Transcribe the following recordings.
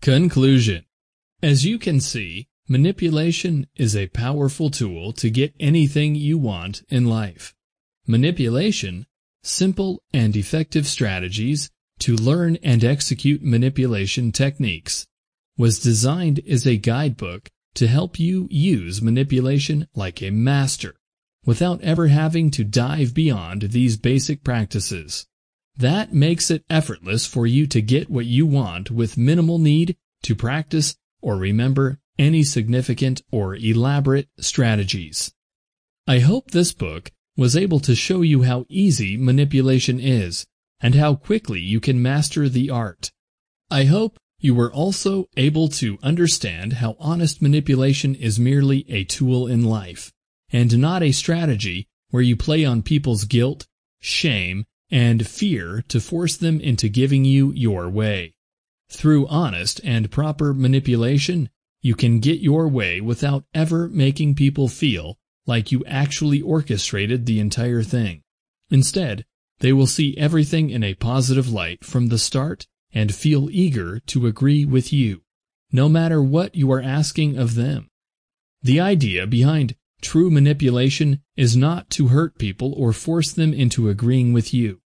Conclusion As you can see, manipulation is a powerful tool to get anything you want in life. Manipulation, simple and effective strategies to learn and execute manipulation techniques, was designed as a guidebook to help you use manipulation like a master without ever having to dive beyond these basic practices. That makes it effortless for you to get what you want with minimal need to practice or remember any significant or elaborate strategies. I hope this book was able to show you how easy manipulation is and how quickly you can master the art. I hope you were also able to understand how honest manipulation is merely a tool in life and not a strategy where you play on people's guilt, shame, and fear to force them into giving you your way. Through honest and proper manipulation, you can get your way without ever making people feel like you actually orchestrated the entire thing. Instead, they will see everything in a positive light from the start and feel eager to agree with you, no matter what you are asking of them. The idea behind True manipulation is not to hurt people or force them into agreeing with you.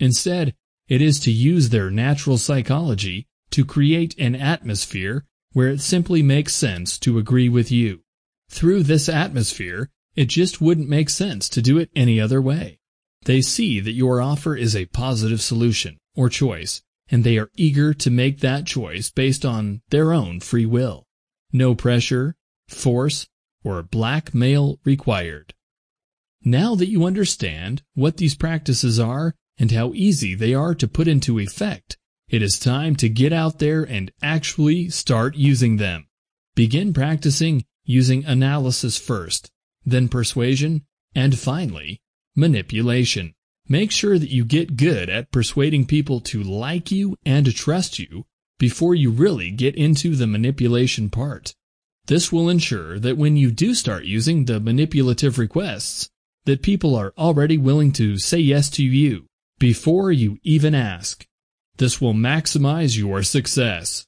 Instead, it is to use their natural psychology to create an atmosphere where it simply makes sense to agree with you. Through this atmosphere, it just wouldn't make sense to do it any other way. They see that your offer is a positive solution or choice, and they are eager to make that choice based on their own free will. No pressure, force, or blackmail required. Now that you understand what these practices are and how easy they are to put into effect, it is time to get out there and actually start using them. Begin practicing using analysis first, then persuasion, and finally, manipulation. Make sure that you get good at persuading people to like you and trust you before you really get into the manipulation part. This will ensure that when you do start using the manipulative requests, that people are already willing to say yes to you before you even ask. This will maximize your success.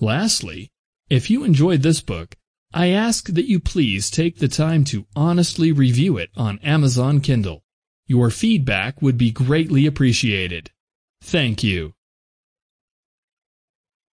Lastly, if you enjoyed this book, I ask that you please take the time to honestly review it on Amazon Kindle. Your feedback would be greatly appreciated. Thank you.